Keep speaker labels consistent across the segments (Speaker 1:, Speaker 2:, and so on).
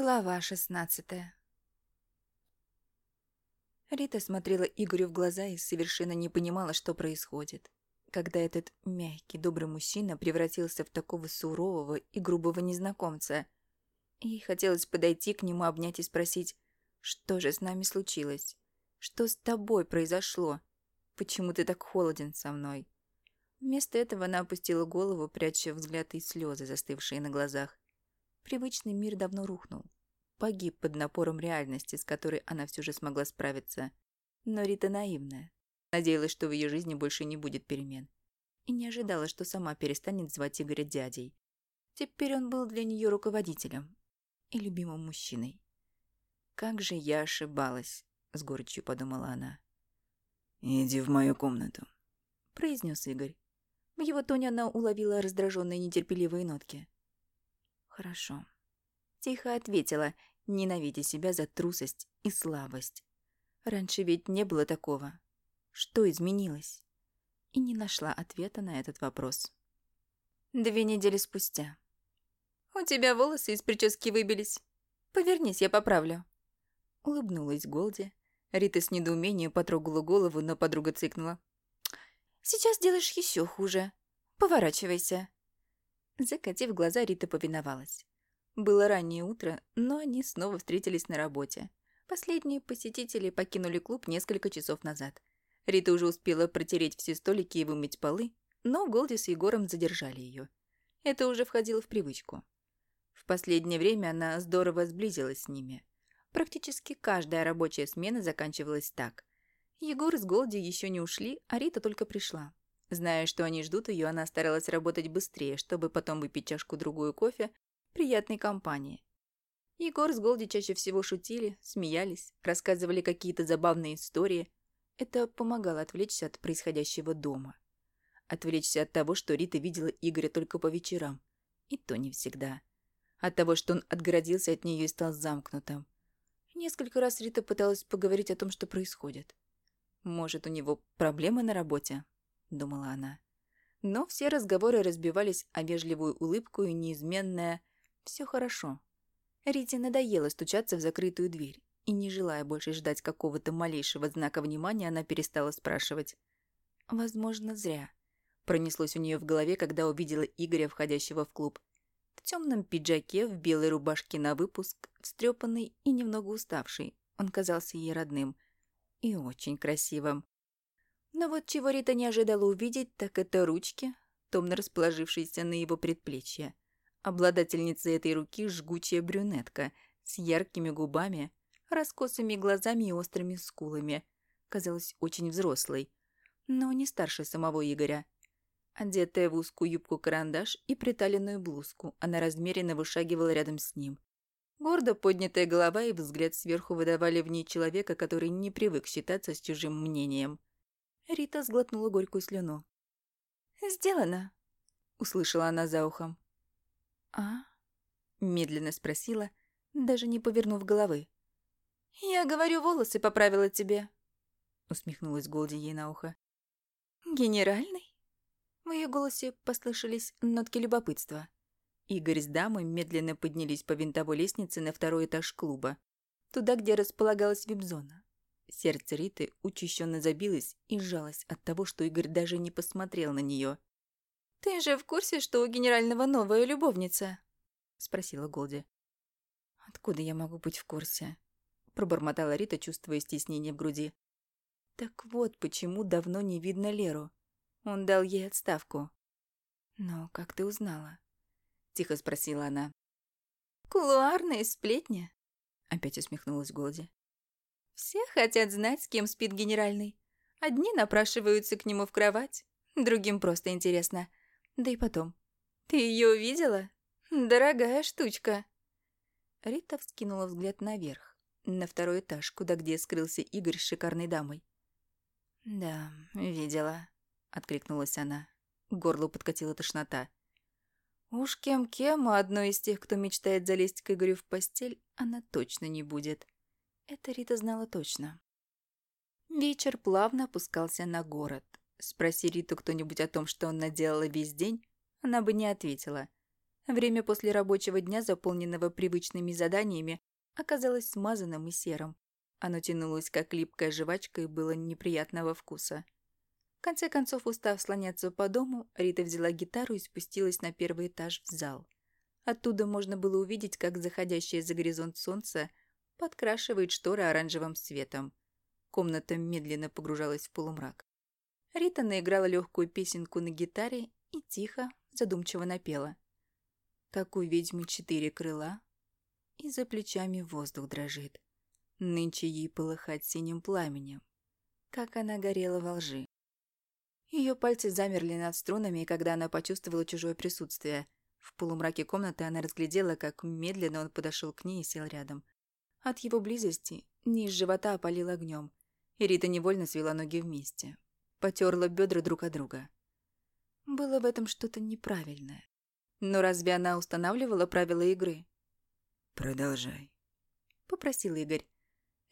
Speaker 1: Глава шестнадцатая Рита смотрела Игорю в глаза и совершенно не понимала, что происходит. Когда этот мягкий, добрый мужчина превратился в такого сурового и грубого незнакомца. Ей хотелось подойти к нему, обнять и спросить, что же с нами случилось? Что с тобой произошло? Почему ты так холоден со мной? Вместо этого она опустила голову, пряча взгляд и слезы, застывшие на глазах. Привычный мир давно рухнул. Погиб под напором реальности, с которой она все же смогла справиться. Но Рита наивная. Надеялась, что в ее жизни больше не будет перемен. И не ожидала, что сама перестанет звать Игоря дядей. Теперь он был для нее руководителем и любимым мужчиной. «Как же я ошибалась», — с горечью подумала она.
Speaker 2: «Иди в мою комнату», —
Speaker 1: произнес Игорь. В его тоне она уловила раздраженные нетерпеливые нотки. «Хорошо». Тихо ответила, ненавидя себя за трусость и слабость. Раньше ведь не было такого. Что изменилось? И не нашла ответа на этот вопрос. Две недели спустя. «У тебя волосы из прически выбились. Повернись, я поправлю». Улыбнулась Голди. Рита с недоумением потрогала голову, но подруга цикнула. «Сейчас делаешь еще хуже. Поворачивайся». Закатив глаза, Рита повиновалась. Было раннее утро, но они снова встретились на работе. Последние посетители покинули клуб несколько часов назад. Рита уже успела протереть все столики и вымыть полы, но Голди с Егором задержали ее. Это уже входило в привычку. В последнее время она здорово сблизилась с ними. Практически каждая рабочая смена заканчивалась так. Егор с Голди еще не ушли, а Рита только пришла. Зная, что они ждут ее, она старалась работать быстрее, чтобы потом выпить чашку-другую кофе приятной компании. Егор с Голди чаще всего шутили, смеялись, рассказывали какие-то забавные истории. Это помогало отвлечься от происходящего дома. Отвлечься от того, что Рита видела Игоря только по вечерам. И то не всегда. От того, что он отгородился от нее и стал замкнутым. Несколько раз Рита пыталась поговорить о том, что происходит. «Может, у него проблемы на работе?» – думала она. Но все разговоры разбивались о вежливую улыбку и неизменное «все хорошо». Рите надоело стучаться в закрытую дверь, и, не желая больше ждать какого-то малейшего знака внимания, она перестала спрашивать. «Возможно, зря». Пронеслось у нее в голове, когда увидела Игоря, входящего в клуб. В темном пиджаке, в белой рубашке на выпуск, встрепанный и немного уставший. Он казался ей родным и очень красивым. Но вот чего Рита не ожидала увидеть, так это ручки, томно расположившиеся на его предплечье. Обладательница этой руки – жгучая брюнетка с яркими губами, раскосыми глазами и острыми скулами. Казалась очень взрослой, но не старше самого Игоря. Одетая в узкую юбку-карандаш и приталенную блузку, она размеренно вышагивала рядом с ним. Гордо поднятая голова и взгляд сверху выдавали в ней человека, который не привык считаться с чужим мнением. Рита сглотнула горькую слюну. «Сделано», — услышала она за ухом. «А?» — медленно спросила, даже не повернув головы. «Я говорю, волосы поправила тебе», — усмехнулась Голди ей на ухо. «Генеральный?» В ее голосе послышались нотки любопытства. Игорь с дамой медленно поднялись по винтовой лестнице на второй этаж клуба, туда, где располагалась вип-зона. Сердце Риты учащенно забилось и сжалось от того, что Игорь даже не посмотрел на нее. «Ты же в курсе, что у генерального новая любовница?» — спросила Голди. «Откуда я могу быть в курсе?» — пробормотала Рита, чувствуя стеснение в груди. «Так вот, почему давно не видно Леру. Он дал ей отставку». «Но как ты узнала?» — тихо спросила она. «Кулуарные сплетни», — опять усмехнулась Голди. Все хотят знать, с кем спит генеральный. Одни напрашиваются к нему в кровать, другим просто интересно. Да и потом. Ты ее увидела? Дорогая штучка. Рита вскинула взгляд наверх, на второй этаж, куда где скрылся Игорь с шикарной дамой. «Да, видела», — откликнулась она. К горлу подкатила тошнота. Уж кем-кем, а одной из тех, кто мечтает залезть к Игорю в постель, она точно не будет. Это Рита знала точно. Вечер плавно опускался на город. Спроси Риту кто-нибудь о том, что он наделала весь день, она бы не ответила. Время после рабочего дня, заполненного привычными заданиями, оказалось смазанным и серым. Оно тянулось, как липкая жвачка, и было неприятного вкуса. В конце концов, устав слоняться по дому, Рита взяла гитару и спустилась на первый этаж в зал. Оттуда можно было увидеть, как заходящее за горизонт солнце подкрашивает шторы оранжевым светом. Комната медленно погружалась в полумрак. Рита наиграла легкую песенку на гитаре и тихо, задумчиво напела. Как у ведьмы четыре крыла, и за плечами воздух дрожит. Нынче ей полыхать синим пламенем, как она горела во лжи. Ее пальцы замерли над струнами, когда она почувствовала чужое присутствие. В полумраке комнаты она разглядела, как медленно он подошел к ней и сел рядом. От его близости низ живота опалил огнем, и Рита невольно свела ноги вместе. Потерла бедра друг от друга. Было в этом что-то неправильное. Но разве она устанавливала правила игры?
Speaker 2: «Продолжай», —
Speaker 1: попросил Игорь.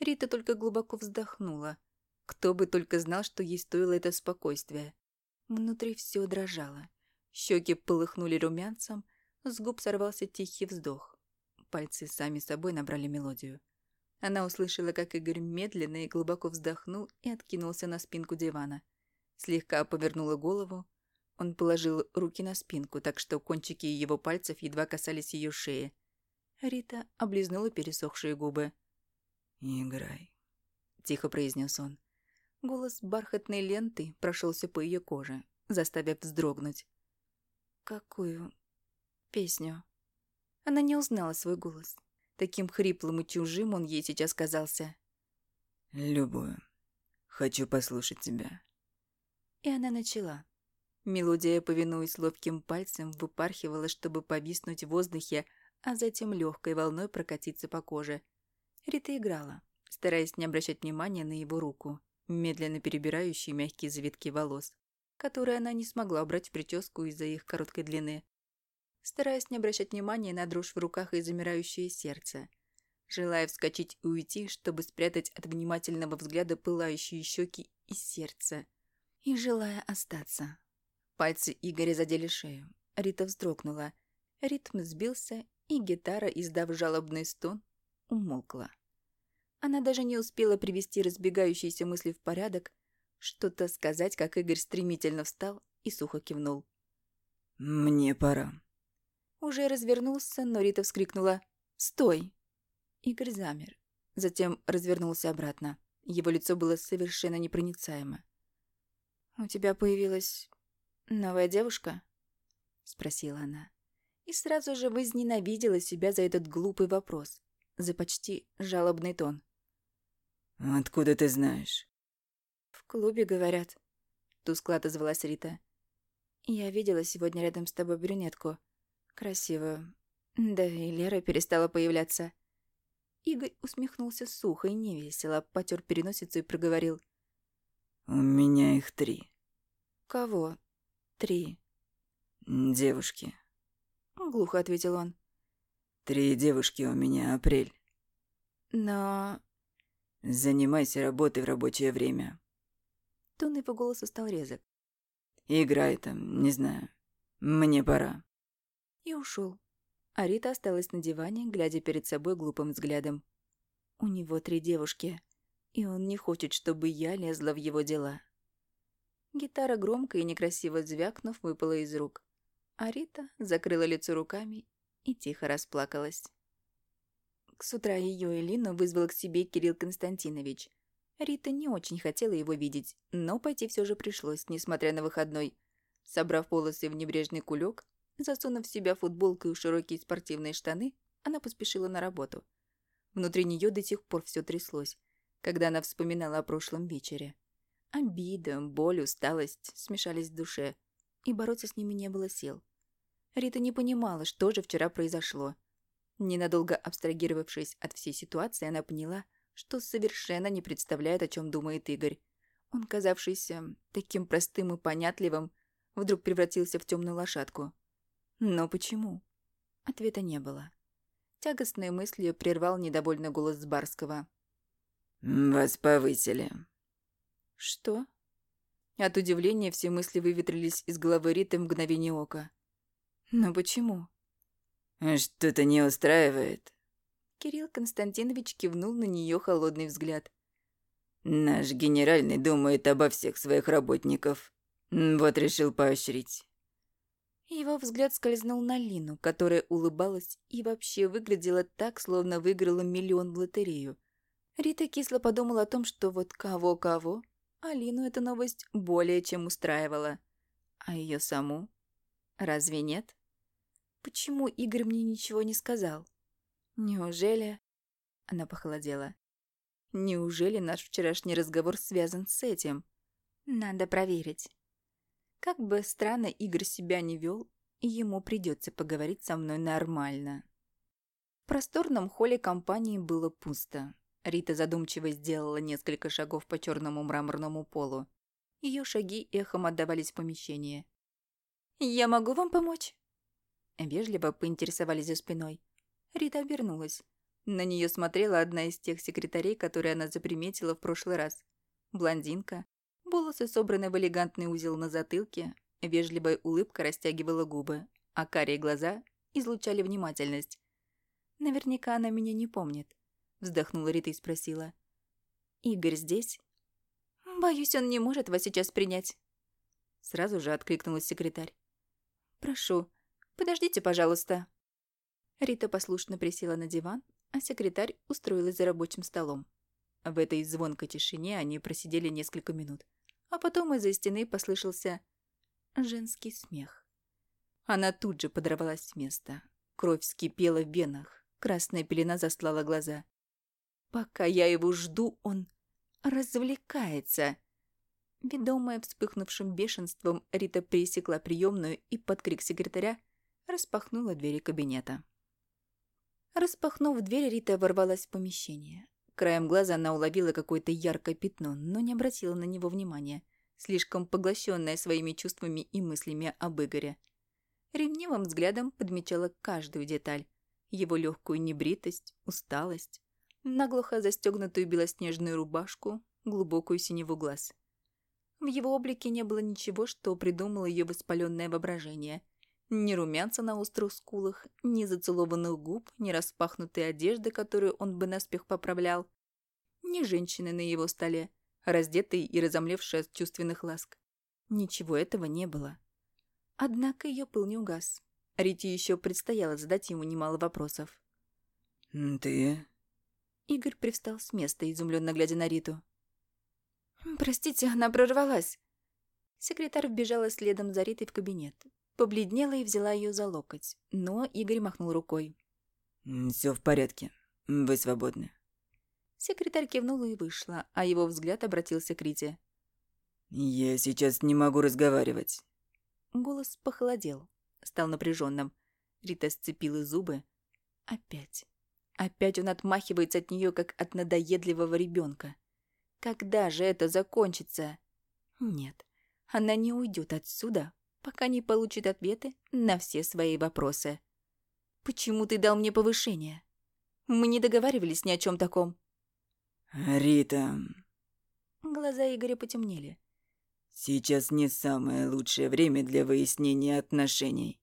Speaker 1: Рита только глубоко вздохнула. Кто бы только знал, что ей стоило это спокойствие. Внутри все дрожало. Щеки полыхнули румянцем, с губ сорвался тихий вздох. Пальцы сами собой набрали мелодию. Она услышала, как Игорь медленно и глубоко вздохнул и откинулся на спинку дивана. Слегка повернула голову. Он положил руки на спинку, так что кончики его пальцев едва касались ее шеи. Рита облизнула пересохшие губы.
Speaker 2: «Играй», —
Speaker 1: тихо произнес он. Голос бархатной ленты прошелся по ее коже, заставив вздрогнуть. «Какую песню?» Она не узнала свой голос. Таким хриплым и чужим он ей сейчас казался.
Speaker 2: «Любую. Хочу послушать тебя».
Speaker 1: И она начала. Мелодия, повинуясь ловким пальцем, выпархивала, чтобы повиснуть в воздухе, а затем легкой волной прокатиться по коже. Рита играла, стараясь не обращать внимания на его руку медленно перебирающий мягкие завитки волос, которые она не смогла убрать в прическу из-за их короткой длины, стараясь не обращать внимания на дрожь в руках и замирающее сердце, желая вскочить и уйти, чтобы спрятать от внимательного взгляда пылающие щеки и сердце, и желая остаться. Пальцы Игоря задели шею. Рита вздрогнула. Ритм сбился, и гитара, издав жалобный стон, умолкла. Она даже не успела привести разбегающиеся мысли в порядок, что-то сказать, как Игорь стремительно встал и сухо кивнул.
Speaker 2: «Мне пора».
Speaker 1: Уже развернулся, но Рита вскрикнула «Стой!». Игорь замер, затем развернулся обратно. Его лицо было совершенно непроницаемо. «У тебя появилась новая девушка?» — спросила она. И сразу же возненавидела себя за этот глупый вопрос, за почти жалобный тон.
Speaker 2: «Откуда ты знаешь?»
Speaker 1: «В клубе, говорят», — тускло отозвалась Рита. «Я видела сегодня рядом с тобой брюнетку. Красивую. Да и Лера перестала появляться». Игорь усмехнулся сухо и невесело, потер переносицу и проговорил.
Speaker 2: «У меня их три».
Speaker 1: «Кого? Три?»
Speaker 2: «Девушки», —
Speaker 1: глухо ответил он.
Speaker 2: «Три девушки у меня, Апрель».
Speaker 1: «Но...»
Speaker 2: Занимайся работой в рабочее время.
Speaker 1: Тон его голоса стал резок.
Speaker 2: Играй там, не знаю. Мне пора.
Speaker 1: И ушел. А Рита осталась на диване, глядя перед собой глупым взглядом. У него три девушки, и он не хочет, чтобы я лезла в его дела. Гитара громко и некрасиво звякнув, выпала из рук. А Рита закрыла лицо руками и тихо расплакалась. С утра ее Элину вызвал к себе Кирилл Константинович. Рита не очень хотела его видеть, но пойти все же пришлось, несмотря на выходной. Собрав волосы в небрежный кулек, засунув в себя футболку и широкие спортивные штаны, она поспешила на работу. Внутри нее до сих пор все тряслось, когда она вспоминала о прошлом вечере. Обида, боль, усталость смешались в душе, и бороться с ними не было сил. Рита не понимала, что же вчера произошло. Ненадолго абстрагировавшись от всей ситуации, она поняла, что совершенно не представляет, о чем думает Игорь. Он, казавшийся таким простым и понятливым, вдруг превратился в темную лошадку. Но почему? Ответа не было. Тягостные мысли прервал недовольный голос Барского.
Speaker 2: «Вас повысили».
Speaker 1: «Что?» От удивления все мысли выветрились из головы Риты в мгновение ока. «Но почему?»
Speaker 2: Что-то не устраивает.
Speaker 1: Кирилл Константинович кивнул на нее холодный взгляд.
Speaker 2: Наш генеральный думает обо всех своих работников. Вот решил поощрить.
Speaker 1: Его взгляд скользнул на Лину, которая улыбалась и вообще выглядела так, словно выиграла миллион в лотерею. Рита кисло подумала о том, что вот кого-кого, а Лину эта новость более чем устраивала. А ее саму? Разве нет? Почему Игорь мне ничего не сказал? Неужели... Она похолодела. Неужели наш вчерашний разговор связан с этим? Надо проверить. Как бы странно Игорь себя не вел, ему придется поговорить со мной нормально. В просторном холле компании было пусто. Рита задумчиво сделала несколько шагов по черному мраморному полу. Ее шаги эхом отдавались в помещение. «Я могу вам помочь?» Вежливо поинтересовались за спиной. Рита обернулась. На нее смотрела одна из тех секретарей, которые она заприметила в прошлый раз. Блондинка, волосы собраны в элегантный узел на затылке, вежливая улыбка растягивала губы, а карие глаза излучали внимательность. «Наверняка она меня не помнит», — вздохнула Рита и спросила. «Игорь здесь?» «Боюсь, он не может вас сейчас принять». Сразу же откликнулась секретарь. «Прошу, подождите, пожалуйста». Рита послушно присела на диван, а секретарь устроилась за рабочим столом. В этой звонкой тишине они просидели несколько минут, а потом из-за стены послышался женский смех. Она тут же подорвалась с места. Кровь вскипела в венах, красная пелена застлала глаза. «Пока я его жду, он развлекается!» Ведомая вспыхнувшим бешенством, Рита пересекла приемную и под крик секретаря распахнула двери кабинета. Распахнув дверь, Рита ворвалась в помещение. Краем глаза она уловила какое-то яркое пятно, но не обратила на него внимания, слишком поглощенная своими чувствами и мыслями об Игоре. Ревнивым взглядом подмечала каждую деталь. Его легкую небритость, усталость, наглухо застегнутую белоснежную рубашку, глубокую синеву глаз. В его облике не было ничего, что придумало ее воспаленное воображение – ни румянца на острых скулах, ни зацелованных губ, ни распахнутой одежды, которую он бы наспех поправлял, ни женщины на его столе, раздетой и разомлевшей от чувственных ласк. Ничего этого не было. Однако ее пыл не угас. Рите еще предстояло задать ему немало вопросов.
Speaker 2: «Ты?»
Speaker 1: Игорь привстал с места, изумленно глядя на Риту. «Простите, она прорвалась». Секретарь вбежала следом за Ритой в кабинет. Побледнела и взяла ее за локоть, но Игорь махнул рукой.
Speaker 2: «Все в порядке. Вы свободны».
Speaker 1: Секретарь кивнула и вышла, а его взгляд обратился к Рите.
Speaker 2: «Я сейчас не могу разговаривать».
Speaker 1: Голос похолодел, стал напряженным. Рита сцепила зубы. Опять. Опять он отмахивается от нее, как от надоедливого ребенка. Когда же это закончится? Нет, она не уйдет отсюда, пока не получит ответы на все свои вопросы. «Почему ты дал мне повышение? Мы не договаривались ни о чем таком».
Speaker 2: «Рита...»
Speaker 1: Глаза Игоря потемнели.
Speaker 2: «Сейчас не самое лучшее время для выяснения отношений».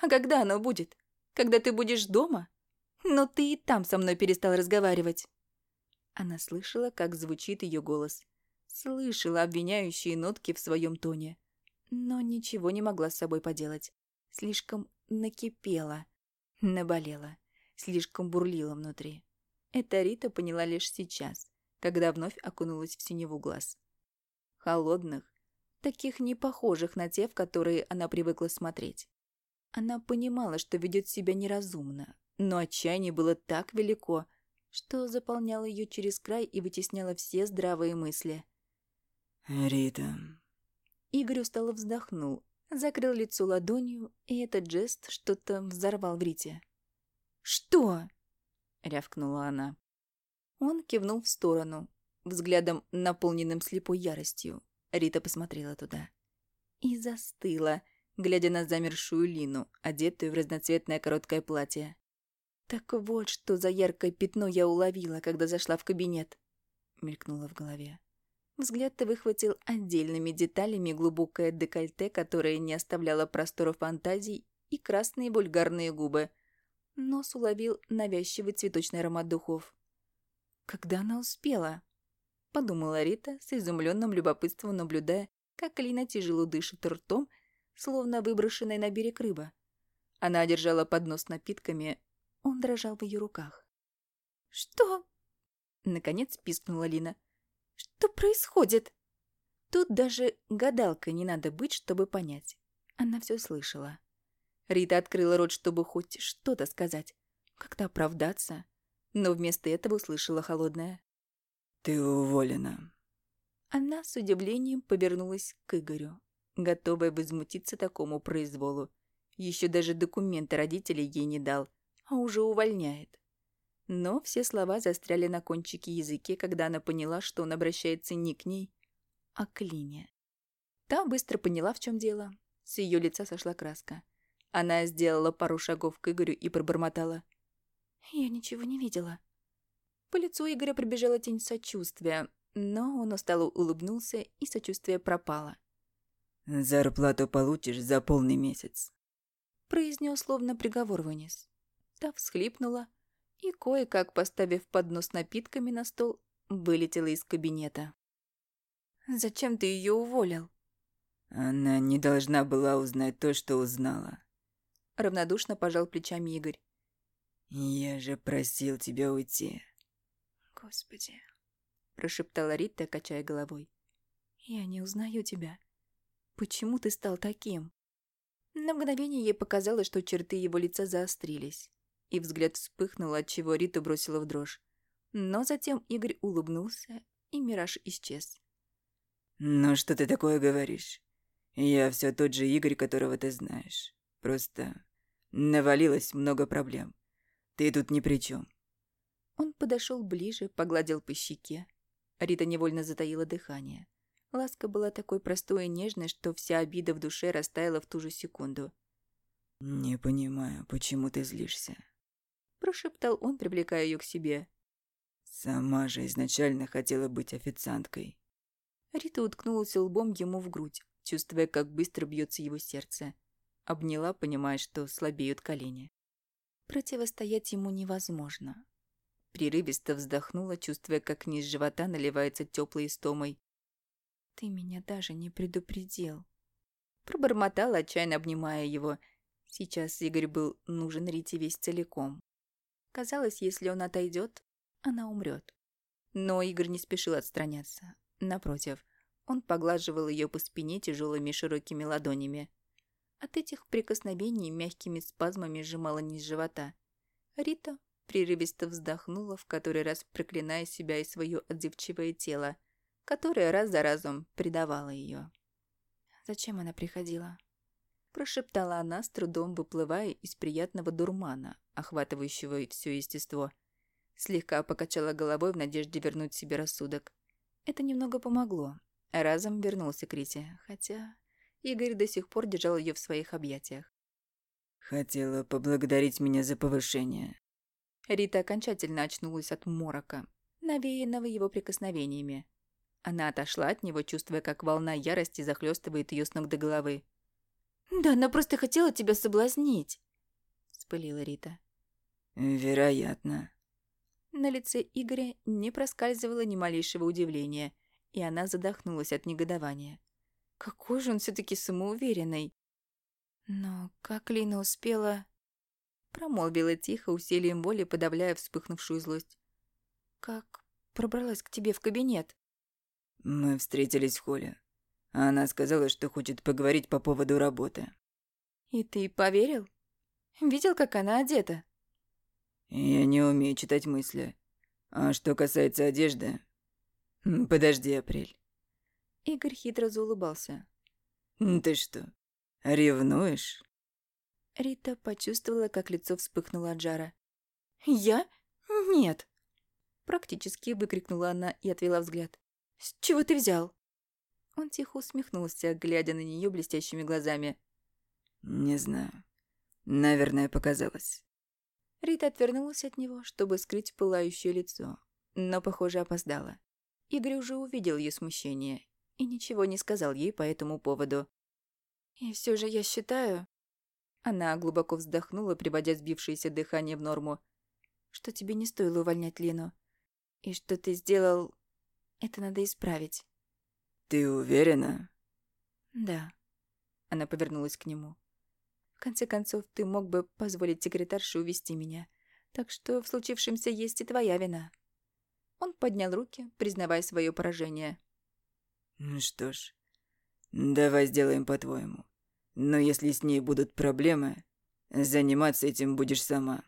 Speaker 1: «А когда оно будет? Когда ты будешь дома? Но ты и там со мной перестал разговаривать». Она слышала, как звучит ее голос. Слышала обвиняющие нотки в своем тоне но ничего не могла с собой поделать. Слишком накипела, наболела, слишком бурлила внутри. Это Рита поняла лишь сейчас, когда вновь окунулась в синеву глаз. Холодных, таких не похожих на те, в которые она привыкла смотреть. Она понимала, что ведет себя неразумно, но отчаяние было так велико, что заполняло ее через край и вытесняло все здравые мысли.
Speaker 2: «Рита,
Speaker 1: Игорь устало вздохнул, закрыл лицо ладонью, и этот жест что-то взорвал в Рите. «Что?» — рявкнула она. Он кивнул в сторону, взглядом, наполненным слепой яростью. Рита посмотрела туда. И застыла, глядя на замершую Лину, одетую в разноцветное короткое платье. «Так вот, что за яркое пятно я уловила, когда зашла в кабинет», — мелькнуло в голове. Взгляд выхватил отдельными деталями глубокое декольте, которое не оставляло простора фантазий и красные вульгарные губы. Нос уловил навязчивый цветочный аромат духов. «Когда она успела?» — подумала Рита с изумленным любопытством, наблюдая, как Лина тяжело дышит ртом, словно выброшенная на берег рыба. Она держала поднос с напитками, он дрожал в ее руках. «Что?» — наконец пискнула Лина. «Что происходит?» Тут даже гадалкой не надо быть, чтобы понять. Она все слышала. Рита открыла рот, чтобы хоть что-то сказать, как-то оправдаться, но вместо этого услышала холодное.
Speaker 2: «Ты уволена».
Speaker 1: Она с удивлением повернулась к Игорю, готовая возмутиться такому произволу. Еще даже документы родителей ей не дал, а уже увольняет. Но все слова застряли на кончике языке, когда она поняла, что он обращается не к ней, а к Лине. Та быстро поняла, в чем дело. С ее лица сошла краска. Она сделала пару шагов к Игорю и пробормотала. «Я ничего не видела». По лицу Игоря пробежала тень сочувствия, но он устало улыбнулся, и сочувствие пропало.
Speaker 2: «Зарплату получишь за полный месяц», —
Speaker 1: произнес словно приговор вынес. Та всхлипнула и, кое-как поставив поднос с напитками на стол, вылетела из кабинета. «Зачем ты ее уволил?»
Speaker 2: «Она не должна была узнать то, что узнала», —
Speaker 1: равнодушно пожал плечами Игорь.
Speaker 2: «Я же просил тебя уйти».
Speaker 1: «Господи», — прошептала Рита, качая головой. «Я не узнаю тебя. Почему ты стал таким?» На мгновение ей показалось, что черты его лица заострились, и взгляд вспыхнул, отчего Риту бросила в дрожь. Но затем Игорь улыбнулся, и мираж исчез.
Speaker 2: «Ну что ты такое говоришь? Я все тот же Игорь, которого ты знаешь. Просто навалилось много проблем. Ты тут ни при чем.
Speaker 1: Он подошел ближе, погладил по щеке. Рита невольно затаила дыхание. Ласка была такой простой и нежной, что вся обида в душе растаяла в ту же секунду.
Speaker 2: «Не понимаю, почему ты злишься?»
Speaker 1: Прошептал он, привлекая ее к себе.
Speaker 2: «Сама же изначально хотела быть официанткой.
Speaker 1: Рита уткнулась лбом ему в грудь, чувствуя, как быстро бьется его сердце. Обняла, понимая, что слабеют колени. Противостоять ему невозможно. Прерывисто вздохнула, чувствуя, как низ живота наливается теплой истомой. «Ты меня даже не предупредил». Пробормотала, отчаянно обнимая его. Сейчас Игорь был нужен Рите весь целиком. Казалось, если он отойдет, она умрет. Но Игорь не спешил отстраняться. Напротив, он поглаживал ее по спине тяжелыми широкими ладонями. От этих прикосновений мягкими спазмами сжимала низ живота. Рита прерывисто вздохнула, в который раз проклиная себя и свое отзывчивое тело, которое раз за разом предавало ее. «Зачем она приходила?» Прошептала она, с трудом выплывая из приятного дурмана, охватывающего все естество. Слегка покачала головой в надежде вернуть себе рассудок. Это немного помогло. Разом вернулся к Рите, хотя Игорь до сих пор держал ее в своих объятиях.
Speaker 2: «Хотела поблагодарить меня за повышение».
Speaker 1: Рита окончательно очнулась от морока, навеянного его прикосновениями. Она отошла от него, чувствуя, как волна ярости захлестывает ее с ног до головы. «Да она просто хотела тебя соблазнить», — вспылила Рита.
Speaker 2: «Вероятно»,
Speaker 1: на лице Игоря не проскальзывало ни малейшего удивления, и она задохнулась от негодования. Какой же он все-таки самоуверенный. Но как Лина успела... Промолвила тихо, усилием воли, подавляя вспыхнувшую злость. Как пробралась к тебе в кабинет?
Speaker 2: Мы встретились в холле. Она сказала, что хочет поговорить по поводу работы.
Speaker 1: И ты поверил? Видел, как она одета?
Speaker 2: Я не умею читать мысли. А что касается одежды... Подожди, Апрель.
Speaker 1: Игорь хитро заулыбался.
Speaker 2: Ты что, ревнуешь?
Speaker 1: Рита почувствовала, как лицо вспыхнуло от жара. «Я? Нет!» Практически выкрикнула она и отвела взгляд. «С чего ты взял?» Он тихо усмехнулся, глядя на нее блестящими глазами.
Speaker 2: «Не знаю. Наверное, показалось.
Speaker 1: Рита отвернулась от него, чтобы скрыть пылающее лицо, но, похоже, опоздала. Игорь уже увидел ее смущение и ничего не сказал ей по этому поводу. «И все же я считаю...» Она глубоко вздохнула, приводя сбившееся дыхание в норму. «Что тебе не стоило увольнять Лену? И что ты сделал... Это надо исправить».
Speaker 2: «Ты уверена?»
Speaker 1: «Да». Она повернулась к нему. «В конце концов, ты мог бы позволить секретарше увести меня. Так что в случившемся есть и твоя вина». Он поднял руки, признавая свое поражение.
Speaker 2: «Ну «Что ж, давай сделаем по-твоему. Но если с ней будут проблемы, заниматься этим будешь сама».